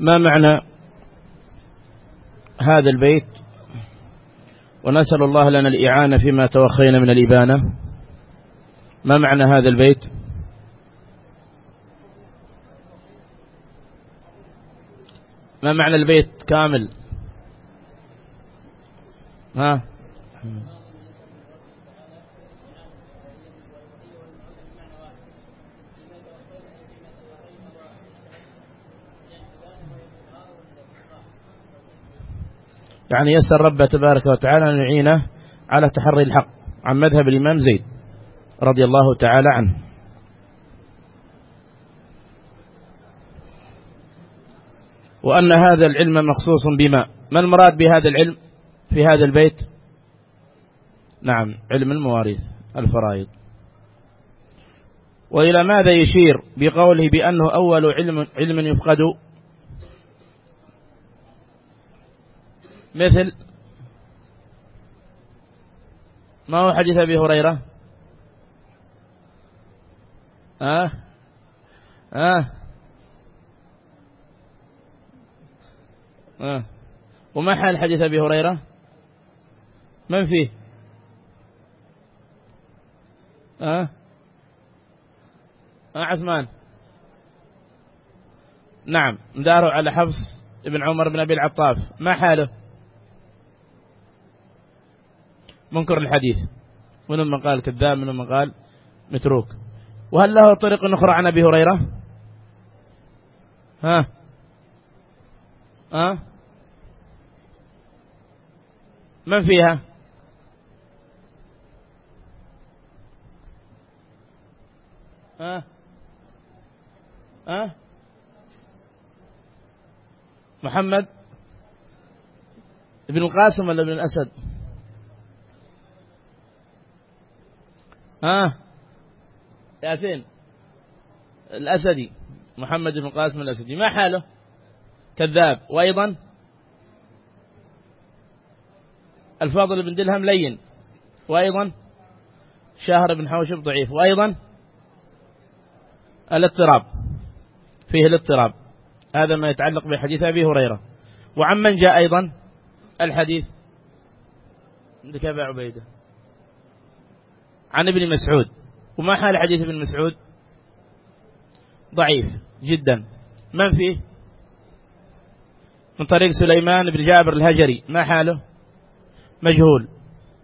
ما معنى هذا البيت؟ ونسأل الله لنا الإعانة فيما توخينا من الإبانة. ما معنى هذا البيت؟ ما معنى البيت كامل؟ ها؟ يعني يسر ربه تبارك وتعالى أن يعينه على تحري الحق عن مذهب الإمام زيد رضي الله تعالى عنه. وأن هذا العلم مخصوص بما. ما المراد بهذا العلم في هذا البيت؟ نعم علم المواريث الفرائض. وإلى ماذا يشير بقوله بأنه أول علم, علم يفقد مثل ما هو حديث أبي هريرة؟ آه آه آه وما حال حديث أبي هريرة؟ من فيه؟ آه آه عثمان؟ نعم داره على حفص ابن عمر بن أبي العطاف. ما حاله؟ منكر الحديث. من من قال كذاب من من قال متروك. وهل له طريق أخرى عن أبي هريرة؟ ها؟ ها؟ من فيها؟ ها؟ ها؟ محمد ابن القاسم ولا ابن الأسد؟ ها؟ ياسين الأسدي محمد بن القاسم الأسدي ما حاله؟ كذاب. وأيضا؟ الفاضل بن دلهم لين. وأيضا؟ شاهر بن حوشب ضعيف. وأيضا؟ الاضطراب. فيه الاضطراب. هذا ما يتعلق بحديث أبي هريرة. وعمن جاء أيضا؟ الحديث عندك أبا عبيدة. عن ابن مسعود. وما حال حديث ابن مسعود؟ ضعيف جدا. من فيه؟ من طريق سليمان بن جابر الهجري. ما حاله؟ مجهول.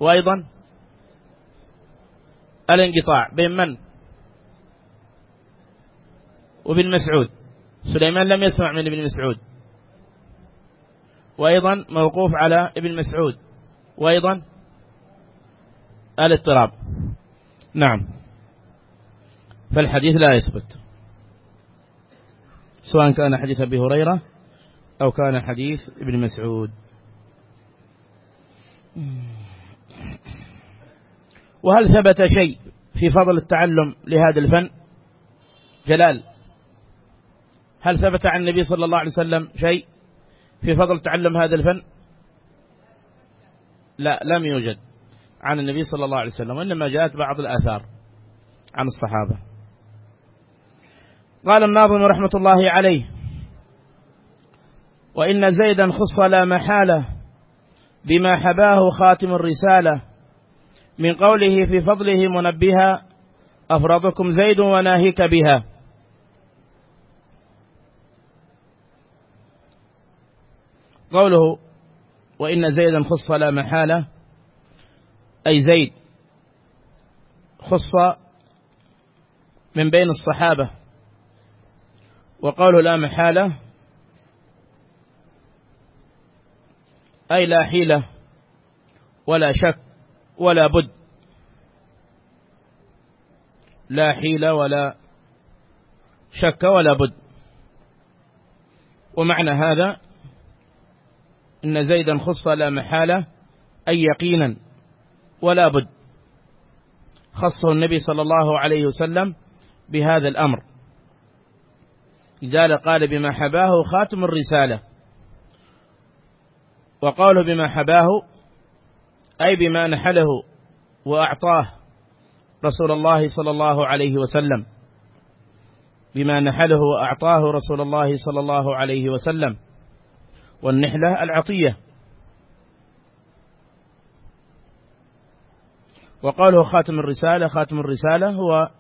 وأيضا؟ الانقطاع بين من؟ وابن مسعود. سليمان لم يسمع من ابن مسعود. وأيضا موقوف على ابن مسعود. وأيضا؟ الاضطراب. نعم. فالحديث لا يثبت. سواء كان حديث أبي هريرة أو كان حديث ابن مسعود. وهل ثبت شيء في فضل التعلم لهذا الفن؟ جلال. هل ثبت عن النبي صلى الله عليه وسلم شيء في فضل تعلم هذا الفن؟ لا لم يوجد. عن النبي صلى الله عليه وسلم وإنما جاءت بعض الآثار عن الصحابة. قال الناظم رحمة الله عليه وإن زيدا خص لا محالة بما حباه خاتم الرسالة من قوله في فضله منبها أفرضكم زيد وناهيك بها. قوله وإن زيدا خص لا محالة أي زيد خص من بين الصحابة. وقوله لا محالة أي لا حيلة ولا شك ولا بد. لا حيلة ولا شك ولا بد. ومعنى هذا إن زيدا خص لا محالة أي يقينا. ولا بد. خصه النبي صلى الله عليه وسلم بهذا الأمر. لذلك قال بما حباه خاتم الرسالة. وقوله بما حباه أي بما نحله وأعطاه رسول الله صلى الله عليه وسلم. بما نحله وأعطاه رسول الله صلى الله عليه وسلم. والنحلة العطية. وقوله خاتم الرسالة خاتم الرسالة هو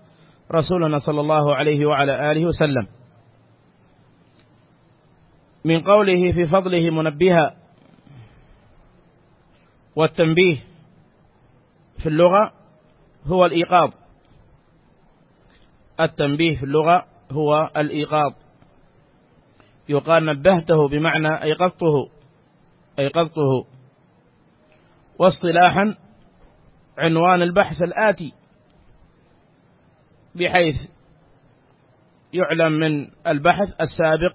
رسولنا صلى الله عليه وعلى آله وسلم. من قوله في فضله منبها والتنبيه في اللغة هو الإيقاظ. التنبيه في اللغة هو الإيقاظ. يقال نبهته بمعنى أيقظته أيقظته. واصطلاحا عنوان البحث الآتي بحيث يعلم من البحث السابق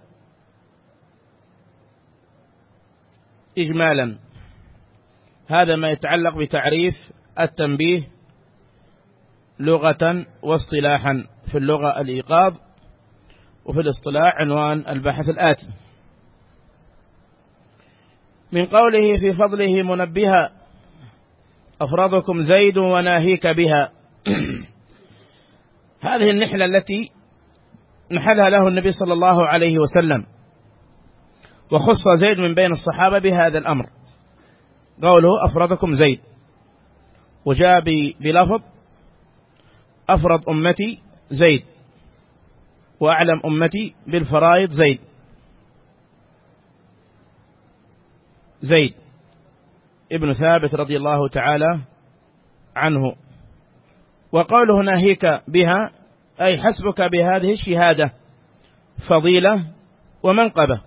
إجمالا. هذا ما يتعلق بتعريف التنبيه لغة واصطلاحا في اللغة الإيقاظ وفي الاصطلاح عنوان البحث الآتي. من قوله في فضله منبها أفرضكم زيد وناهيك بها. هذه النحلة التي نحلها له النبي صلى الله عليه وسلم. وخص زيد من بين الصحابة بهذا الأمر. قوله أفرضكم زيد. وجاء بلفظ أفرض أمتي زيد. وأعلم أمتي بالفرائض زيد. زيد. ابن ثابت رضي الله تعالى عنه. وقوله ناهيك بها أي حسبك بهذه الشهادة فضيلة ومنقبة.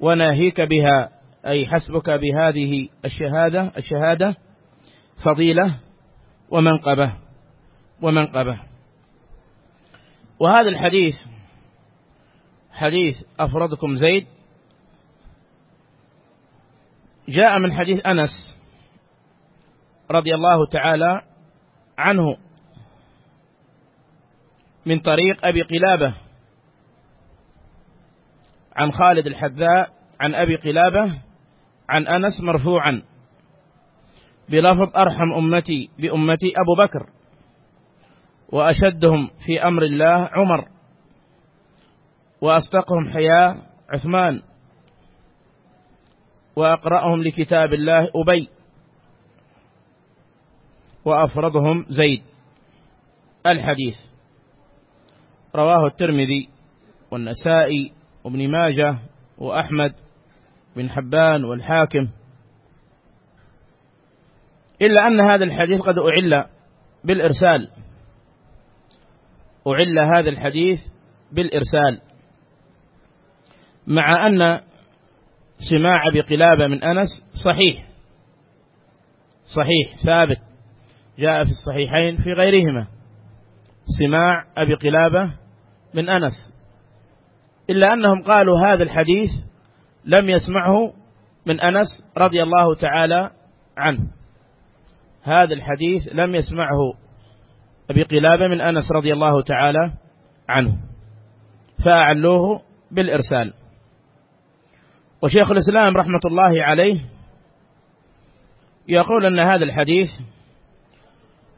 وناهيك بها أي حسبك بهذه الشهادة الشهادة فضيلة ومنقبة ومنقبة. وهذا الحديث حديث أفرضكم زيد جاء من حديث أنس رضي الله تعالى عنه من طريق أبي قلابة عن خالد الحذاء عن أبي قلابة عن أنس مرفوعا بلفظ أرحم أمتي بأمتي أبو بكر وأشدهم في أمر الله عمر وأصدقهم حياء عثمان وأقرأهم لكتاب الله أبي وأفرضهم زيد. الحديث. رواه الترمذي والنسائي وابن ماجه وأحمد بن حبان والحاكم. إلا أن هذا الحديث قد أعل بالإرسال. أعل هذا الحديث بالإرسال. مع أن سماع بقلابة من أنس صحيح. صحيح ثابت. جاء في الصحيحين في غيرهما. سماع أبي قلابة من أنس. إلا أنهم قالوا هذا الحديث لم يسمعه من أنس رضي الله تعالى عنه. هذا الحديث لم يسمعه أبي قلابة من أنس رضي الله تعالى عنه. فأعلوه بالإرسال. وشيخ الإسلام رحمة الله عليه يقول أن هذا الحديث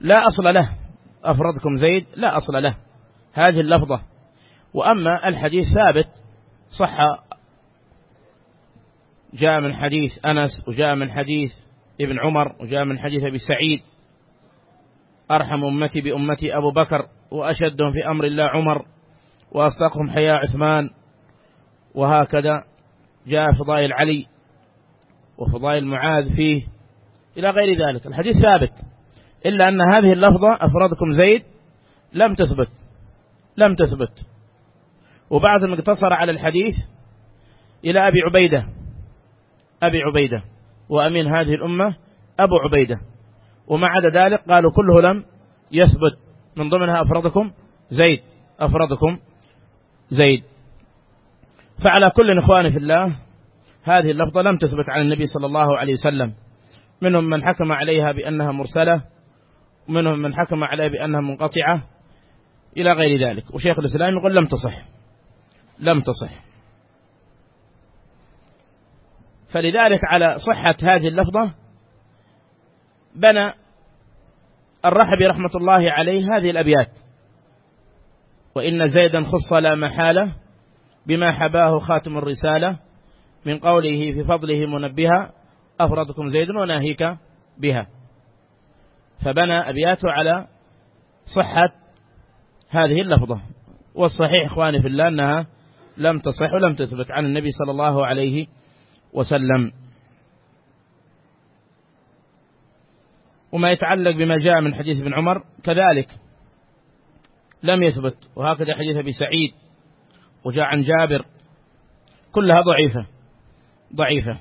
لا أصل له. أفرضكم زيد؟ لا أصل له. هذه اللفظة. وأما الحديث ثابت صح. جاء من حديث أنس وجاء من حديث ابن عمر وجاء من حديث أبي سعيد. أرحم أمتي بأمتي أبو بكر وأشدهم في أمر الله عمر وأصدقهم حياء عثمان وهكذا. جاء فضائل علي وفضائل معاذ فيه إلى غير ذلك. الحديث ثابت. إلا أن هذه اللفظة أفرادكم زيد لم تثبت. لم تثبت. وبعضهم اقتصر على الحديث إلى أبي عبيدة. أبي عبيدة. وأمين هذه الأمة أبو عبيدة. وما عدا ذلك قالوا كله لم يثبت. من ضمنها أفرادكم زيد. أفرادكم زيد. فعلى كل إخواني في الله هذه اللفظة لم تثبت عن النبي صلى الله عليه وسلم. منهم من حكم عليها بأنها مرسلة ومنهم من حكم عليها بأنها منقطعة إلى غير ذلك. وشيخ الإسلام يقول لم تصح. لم تصح. فلذلك على صحة هذه اللفظة بنى الرحبي رحمة الله عليه هذه الأبيات. وإن زيدا خص لا محالة بما حباه خاتم الرسالة من قوله في فضله منبها أفرضكم زيد وناهيك بها. فبنى أبياته على صحة هذه اللفظة. والصحيح إخواني في الله أنها لم تصح ولم تثبت عن النبي صلى الله عليه وسلم. وما يتعلق بما جاء من حديث ابن عمر كذلك لم يثبت. وهكذا حديث أبي سعيد. وجاء عن جابر كلها ضعيفة ضعيفة.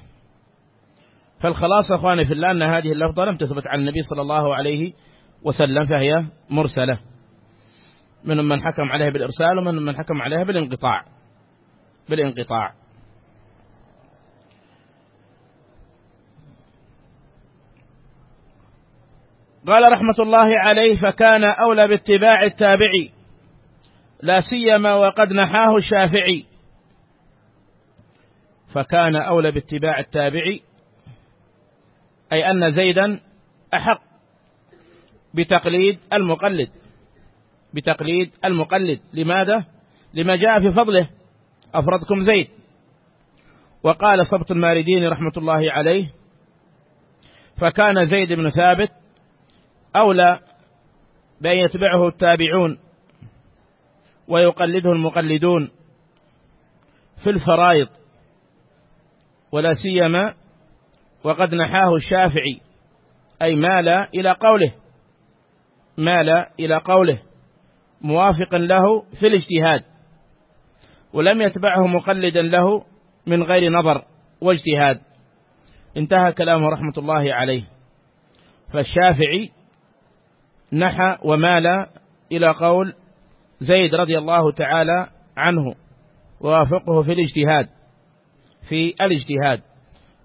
فالخلاصة أخواني في الله أن هذه اللفظة لم تثبت عن النبي صلى الله عليه وسلم فهي مرسلة. منهم من حكم عليها بالإرسال ومنهم من حكم عليها بالانقطاع بالانقطاع. قال رحمة الله عليه فكان أولى باتباع التابعي لا سيما وقد نحاه الشافعي. فكان أولى باتباع التابعي أي أن زيدا أحق بتقليد المقلد. بتقليد المقلد. لماذا؟ لما جاء في فضله. أفرضكم زيد. وقال صبت الماردين رحمة الله عليه فكان زيد بن ثابت أولى بأن يتبعه التابعون. ويقلده المقلدون في الفرائض ولا سيما وقد نحاه الشافعي أي مال إلى قوله مال إلى قوله موافقا له في الاجتهاد ولم يتبعه مقلدا له من غير نظر واجتهاد. انتهى كلامه رحمة الله عليه. فالشافعي نحى ومال إلى قول زيد رضي الله تعالى عنه ووافقه في الاجتهاد في الاجتهاد.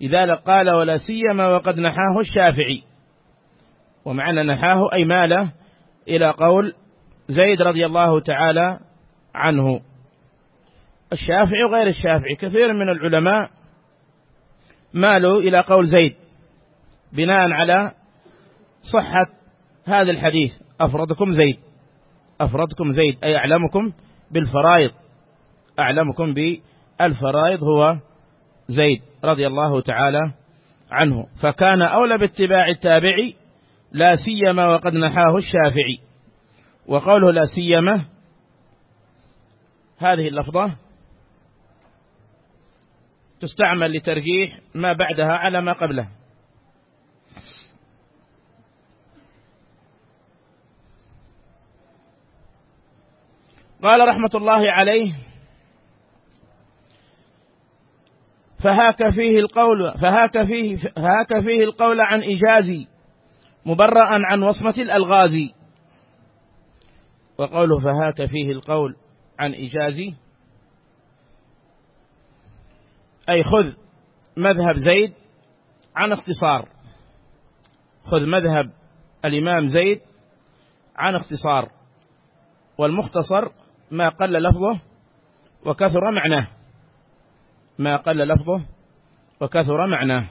لذلك قال ولا سيما وقد نحاه الشافعي. ومعنى نحاه أي مال إلى قول زيد رضي الله تعالى عنه. الشافعي وغير الشافعي كثير من العلماء مالوا إلى قول زيد بناء على صحة هذا الحديث. أفردكم زيد. أفردكم زيد أي أعلمكم بالفرائض. أعلمكم بالفرائض هو زيد رضي الله تعالى عنه. فكان أولى باتباع التابعي لا سيما وقد نحاه الشافعي. وقوله لا سيما هذه اللفظة تستعمل لترجيح ما بعدها على ما قبله. قال رحمة الله عليه فهاك فيه القول فهاك فيه فهاك فيه القول عن إجازي مبرأ عن وصمة الألغاز. وقوله فهاك فيه القول عن إجازي أي خذ مذهب زيد عن اختصار. خذ مذهب الإمام زيد عن اختصار. والمختصر ما قل لفظه وكثر معناه. ما قل لفظه وكثر معناه.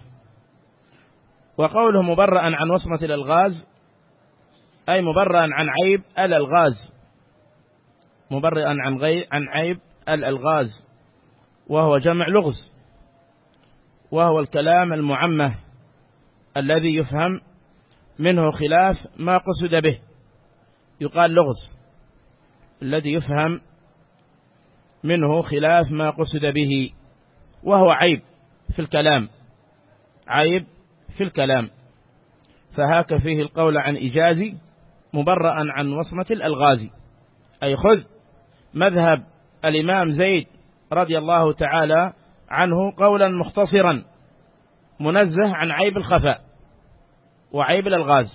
وقوله مبرأ عن وصمة الألغاز أي مبرأ عن عيب الألغاز مبرئا عن غير عن عيب الألغاز وهو جمع لغز. وهو الكلام المعمه الذي يفهم منه خلاف ما قصد به. يقال لغز. الذي يفهم منه خلاف ما قصد به وهو عيب في الكلام عيب في الكلام. فهاك فيه القول عن إجازي مبرأ عن وصمة الألغاز. أي خذ مذهب الإمام زيد رضي الله تعالى عنه قولا مختصرا منزه عن عيب الخفاء وعيب الألغاز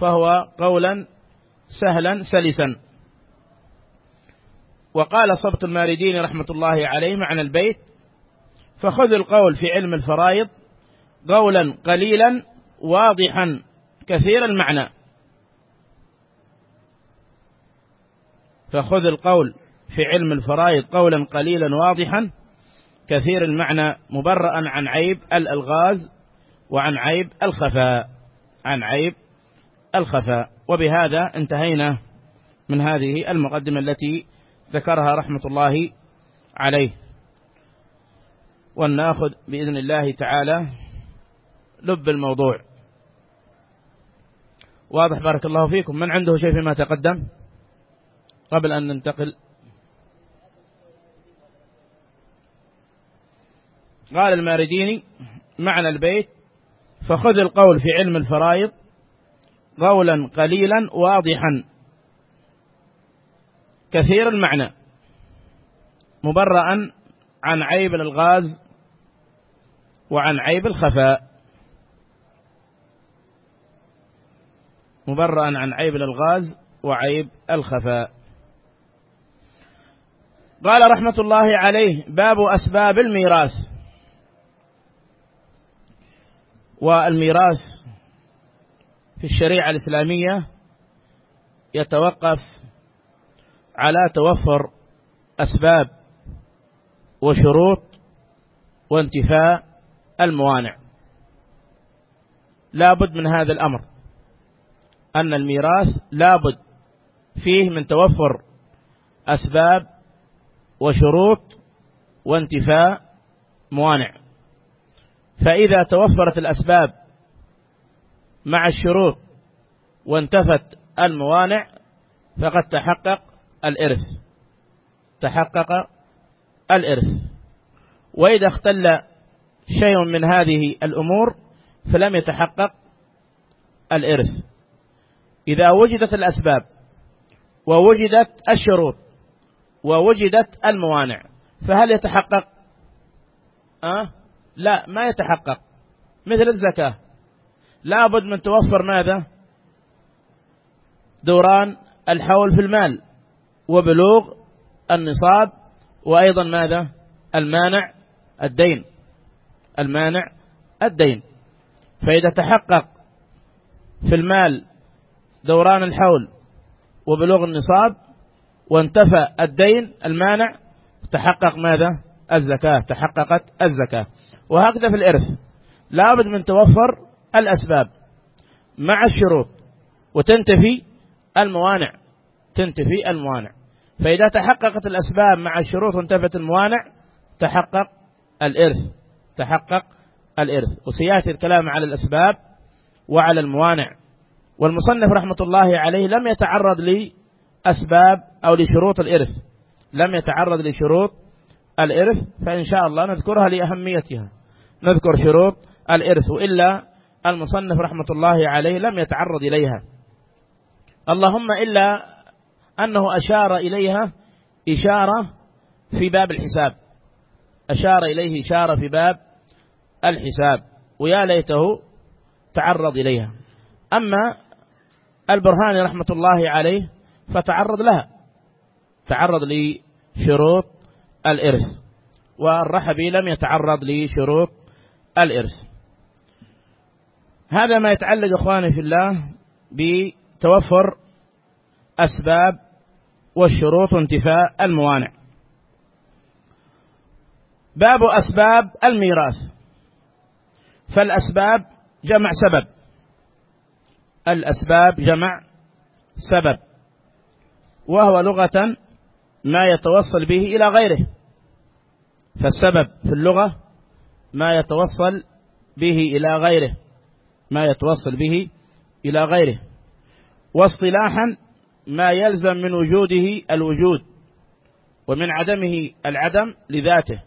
فهو قولا سهلا سلسا. وقال صبت الماردين رحمة الله عليه معنى البيت فخذ القول في علم الفرائض قولا قليلا واضحا كثير المعنى. فخذ القول في علم الفرائض قولا قليلا واضحا كثير المعنى مبرأ عن عيب الألغاز وعن عيب الخفاء عن عيب الخفاء. وبهذا انتهينا من هذه المقدمة التي ذكرها رحمة الله عليه. وناخذ بإذن الله تعالى لب الموضوع. واضح بارك الله فيكم. من عنده شيء فيما تقدم قبل أن ننتقل؟ قال المارديني معنى البيت فخذ القول في علم الفرائض قولا قليلا واضحا. كثير المعنى. مبرأ عن عيب الغاز وعن عيب الخفاء. مبرأ عن عيب الغاز وعيب الخفاء. قال رحمة الله عليه باب أسباب الميراث. والميراث في الشريعة الإسلامية يتوقف على توفر أسباب وشروط وانتفاء الموانع. لا بد من هذا الأمر أن الميراث لا بد فيه من توفر أسباب وشروط وانتفاء موانع. فإذا توفرت الأسباب مع الشروط وانتفت الموانع فقد تحقق الإرث. تحقق الإرث. وإذا اختل شيء من هذه الأمور فلم يتحقق الإرث. إذا وجدت الأسباب ووجدت الشروط ووجدت الموانع فهل يتحقق؟ أه؟ لا ما يتحقق. مثل الزكاة. لابد من توفر ماذا؟ دوران الحول في المال. وبلوغ النصاب وأيضا ماذا؟ المانع الدين. المانع الدين. فإذا تحقق في المال دوران الحول وبلوغ النصاب وانتفى الدين المانع تحقق ماذا؟ الزكاة تحققت الزكاة. وهكذا في الإرث. لابد من توفر الأسباب مع الشروط وتنتفي الموانع. تنتفي الموانع. فإذا تحققت الأسباب مع الشروط وانتفت الموانع تحقق الإرث. تحقق الإرث. وسيأتي الكلام على الأسباب وعلى الموانع. والمصنف رحمة الله عليه لم يتعرض لأسباب أو لشروط الإرث. لم يتعرض لشروط الإرث فإن شاء الله نذكرها لأهميتها. نذكر شروط الإرث. وإلا المصنف رحمة الله عليه لم يتعرض إليها. اللهم إلا أنه أشار إليها إشارة في باب الحساب. أشار إليه إشارة في باب الحساب. ويا ليته تعرض إليها. أما البرهاني رحمة الله عليه فتعرض لها. تعرض لشروط الإرث. والرحبي لم يتعرض لشروط الإرث. هذا ما يتعلق إخواني في الله بتوفر أسباب والشروط وانتفاء الموانع. باب أسباب الميراث. فالأسباب جمع سبب. الأسباب جمع سبب. وهو لغة ما يتوصل به إلى غيره. فالسبب في اللغة ما يتوصل به إلى غيره. ما يتوصل به إلى غيره. واصطلاحا ما يلزم من وجوده الوجود ومن عدمه العدم لذاته.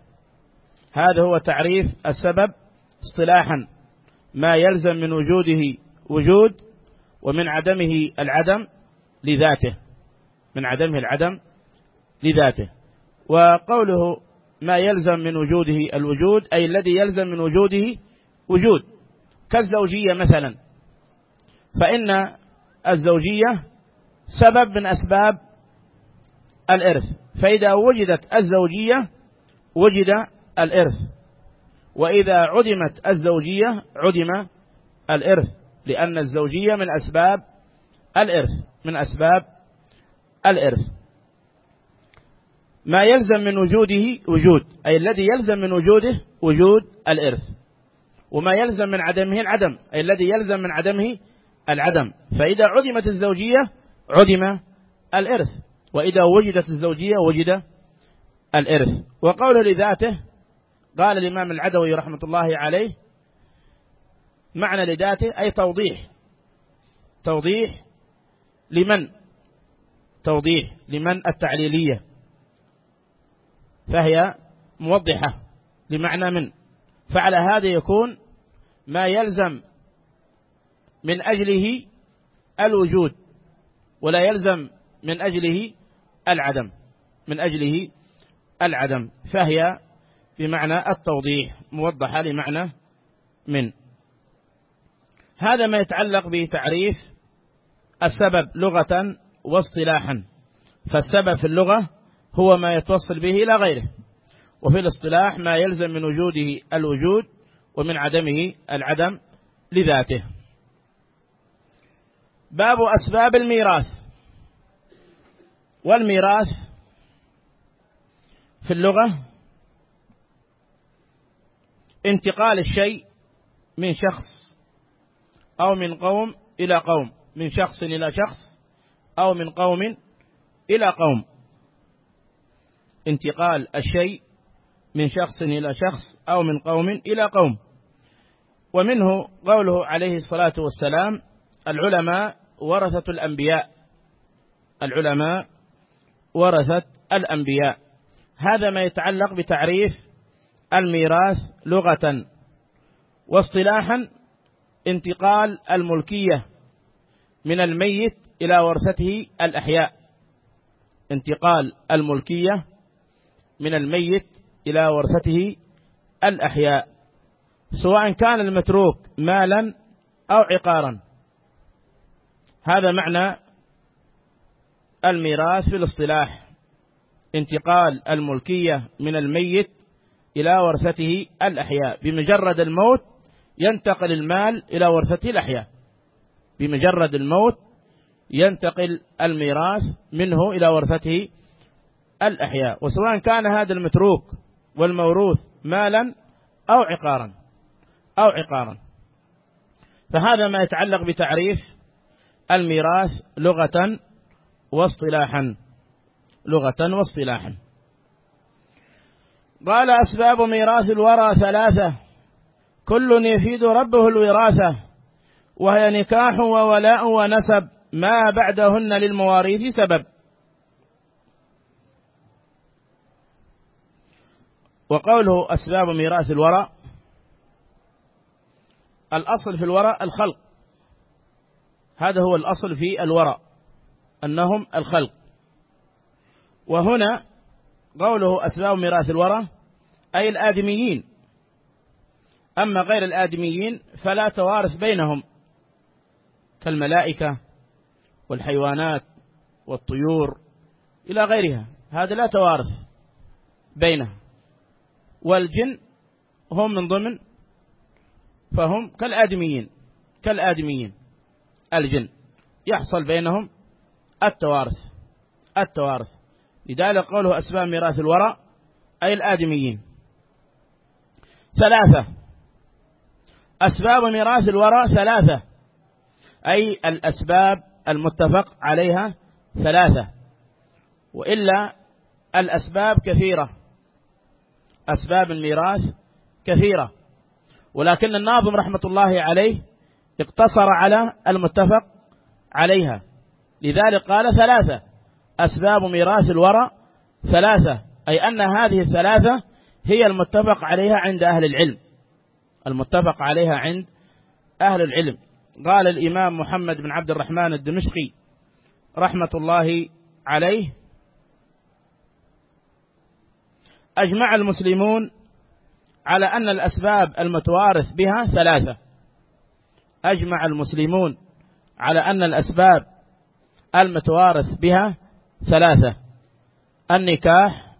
هذا هو تعريف السبب اصطلاحا. ما يلزم من وجوده وجود ومن عدمه العدم لذاته. من عدمه العدم لذاته. وقوله ما يلزم من وجوده الوجود أي الذي يلزم من وجوده وجود. كالزوجية مثلا. فإن الزوجية سبب من أسباب الإرث. فإذا وجدت الزوجية وجد الإرث. وإذا عدمت الزوجية عدم الإرث. لأن الزوجية من أسباب الإرث. من أسباب الإرث. ما يلزم من وجوده وجود. أي الذي يلزم من وجوده وجود الإرث. وما يلزم من عدمه العدم. أي الذي يلزم من عدمه العدم. فإذا عدمت الزوجية عدم الإرث. وإذا وجدت الزوجية وجد الإرث. وقوله لذاته قال الإمام العدوي رحمة الله عليه معنى لذاته أي توضيح. توضيح لمن؟ توضيح لمن التعليلية. فهي موضحة لمعنى من؟ فعلى هذا يكون ما يلزم من أجله الوجود. ولا يلزم من أجله العدم من أجله العدم. فهي بمعنى التوضيح موضحة لمعنى من. هذا ما يتعلق بتعريف السبب لغة واصطلاحا. فالسبب في اللغة هو ما يتوصل به إلى غيره. وفي الاصطلاح ما يلزم من وجوده الوجود ومن عدمه العدم لذاته. باب أسباب الميراث. والميراث في اللغة انتقال الشيء من شخص أو من قوم إلى قوم من شخص إلى شخص أو من قوم إلى قوم. انتقال الشيء من شخص إلى شخص أو من قوم إلى قوم. ومنه قوله عليه الصلاة والسلام العلماء ورثة الأنبياء العلماء ورثة الأنبياء. هذا ما يتعلق بتعريف الميراث لغة واصطلاحا انتقال الملكية من الميت إلى ورثته الأحياء. انتقال الملكية من الميت إلى ورثته الأحياء. سواء كان المتروك مالا أو عقارا. هذا معنى الميراث في الاصطلاح. انتقال الملكية من الميت إلى ورثته الأحياء. بمجرد الموت ينتقل المال إلى ورثته الأحياء. بمجرد الموت ينتقل الميراث منه إلى ورثته الأحياء. وسواء كان هذا المتروك والموروث مالا أو عقارا أو عقارا. فهذا ما يتعلق بتعريف الميراث لغة واصطلاحا. لغة واصطلاحا. قال أسباب ميراث الورى ثلاثة. كل يفيد ربه الوراثة وهي نكاح وولاء ونسب. ما بعدهن للمواريث سبب. وقوله أسباب ميراث الورى الأصل في الورى الخلق. هذا هو الأصل في الورى أنهم الخلق. وهنا قوله أسباب ميراث الورى أي الآدميين. أما غير الآدميين فلا توارث بينهم. كالملائكة والحيوانات والطيور إلى غيرها هذا لا توارث بينها والجن هم من ضمن فهم كالآدميين كالآدميين. الجن. يحصل بينهم التوارث. التوارث. لذلك قوله أسباب ميراث الورى أي الآدميين. ثلاثة. أسباب ميراث الورى ثلاثة. أي الأسباب المتفق عليها ثلاثة. وإلا الأسباب كثيرة. أسباب الميراث كثيرة. ولكن الناظم رحمة الله عليه اقتصر على المتفق عليها. لذلك قال ثلاثة. أسباب ميراث الورى ثلاثة. أي أن هذه الثلاثة هي المتفق عليها عند أهل العلم. المتفق عليها عند أهل العلم. قال الإمام محمد بن عبد الرحمن الدمشقي رحمة الله عليه أجمع المسلمون على أن الأسباب المتوارث بها ثلاثة. أجمع المسلمون على أن الأسباب المتوارث بها ثلاثة النكاح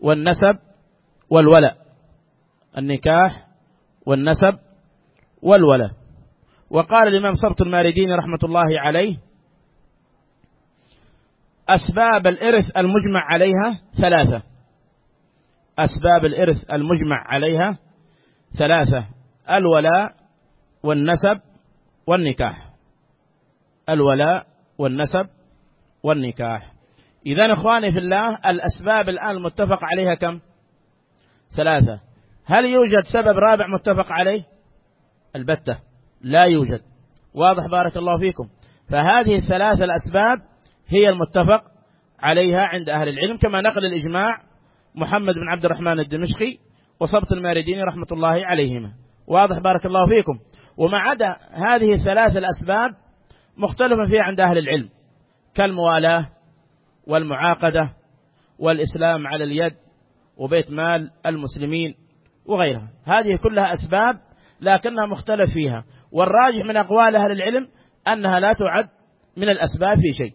والنسب والولاء النكاح والنسب والولاء وقال الإمام صبت الماردين رحمة الله عليه أسباب الإرث المجمع عليها ثلاثة. أسباب الإرث المجمع عليها ثلاثة الولاء والنسب والنكاح. الولاء والنسب والنكاح. إذا إخواني في الله الأسباب الآن المتفق عليها كم؟ ثلاثة. هل يوجد سبب رابع متفق عليه؟ البتة. لا يوجد. واضح بارك الله فيكم. فهذه الثلاثة الأسباب هي المتفق عليها عند أهل العلم كما نقل الإجماع محمد بن عبد الرحمن الدمشقي وصبت الماردين رحمة الله عليهما. واضح بارك الله فيكم. وما عدا هذه الثلاث الأسباب مختلفة فيها عند أهل العلم كالموالاة والمعاقدة والإسلام على اليد وبيت مال المسلمين وغيرها. هذه كلها أسباب لكنها مختلف فيها والراجح من أقوال أهل العلم أنها لا تعد من الأسباب في شيء.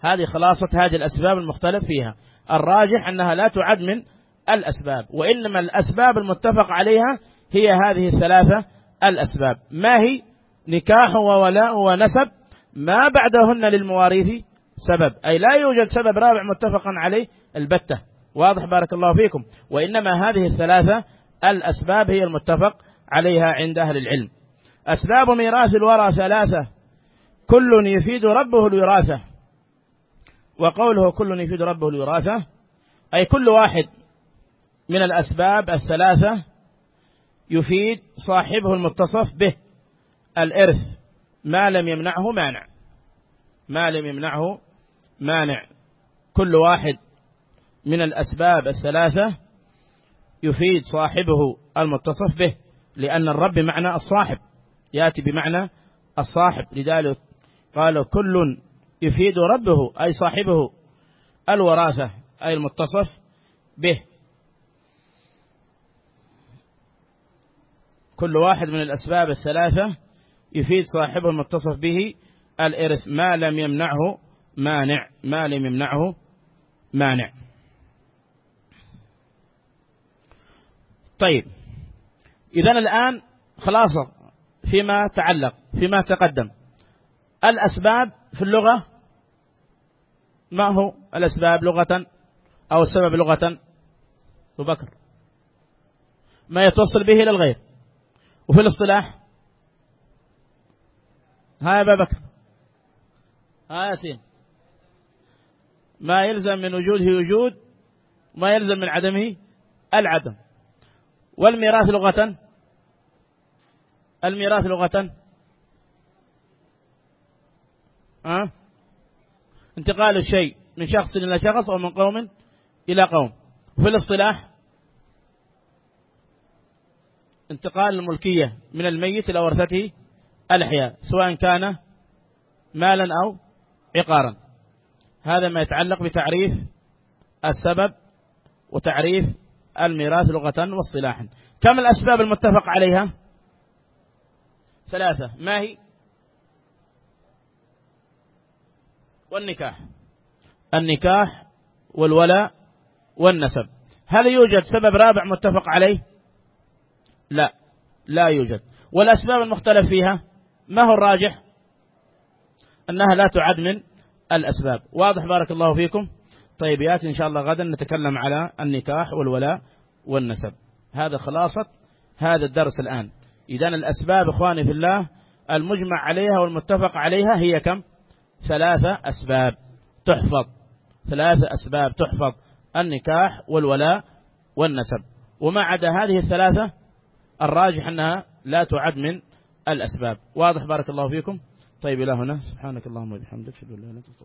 هذه خلاصة هذه الأسباب المختلف فيها. الراجح أنها لا تعد من الأسباب وإنما الأسباب المتفق عليها هي هذه الثلاثة الأسباب. ما هي؟ نكاح وولاء ونسب. ما بعدهن للمواريث سبب. أي لا يوجد سبب رابع متفق عليه البتة. واضح بارك الله فيكم. وإنما هذه الثلاثة الأسباب هي المتفق عليها عند أهل العلم. أسباب ميراث الورى ثلاثة. كل يفيد ربه الوراثة. وقوله كل يفيد ربه الوراثة أي كل واحد من الأسباب الثلاثة يفيد صاحبه المتصف به الإرث. ما لم يمنعه مانع. ما لم يمنعه مانع. كل واحد من الأسباب الثلاثة يفيد صاحبه المتصف به لأن الرب بمعنى الصاحب. يأتي بمعنى الصاحب. لذلك قالوا كل يفيد ربه أي صاحبه الوراثة أي المتصف به. كل واحد من الأسباب الثلاثة يفيد صاحبه المتصف به الإرث. ما لم يمنعه مانع. ما لم يمنعه مانع. طيب. إذا الآن خلاصة فيما تعلق فيما تقدم. الأسباب في اللغة ما هو الأسباب لغة أو السبب لغة؟ أبو بكر. ما يتوصل به إلى الغير. وفي الاصطلاح؟ ها يا أبا بكر. ها ياسين. ما يلزم من وجوده وجود ما يلزم من عدمه العدم. والميراث لغة؟ الميراث لغة؟ أه؟ انتقال الشيء من شخص إلى شخص أو من قوم إلى قوم. وفي الاصطلاح؟ انتقال الملكية من الميت إلى ورثته الأحياء سواء كان مالا أو عقارا. هذا ما يتعلق بتعريف السبب وتعريف الميراث لغة واصطلاحا. كم الأسباب المتفق عليها؟ ثلاثة. ما هي؟ والنكاح. النكاح والولاء والنسب. هل يوجد سبب رابع متفق عليه؟ لا. لا يوجد. والأسباب المختلف فيها ما هو الراجح؟ أنها لا تعد من الأسباب. واضح بارك الله فيكم. طيب ياتي إن شاء الله غدا نتكلم على النكاح والولاء والنسب. هذا خلاصة هذا الدرس الآن. إذا الأسباب إخواني في الله المجمع عليها والمتفق عليها هي كم؟ ثلاثة أسباب تحفظ. ثلاثة أسباب تحفظ النكاح والولاء والنسب. وما عدا هذه الثلاثة الراجح أنها لا تعد من الأسباب. واضح بارك الله فيكم. طيب إلى هنا. سبحانك اللهم وبحمدك شكرا لله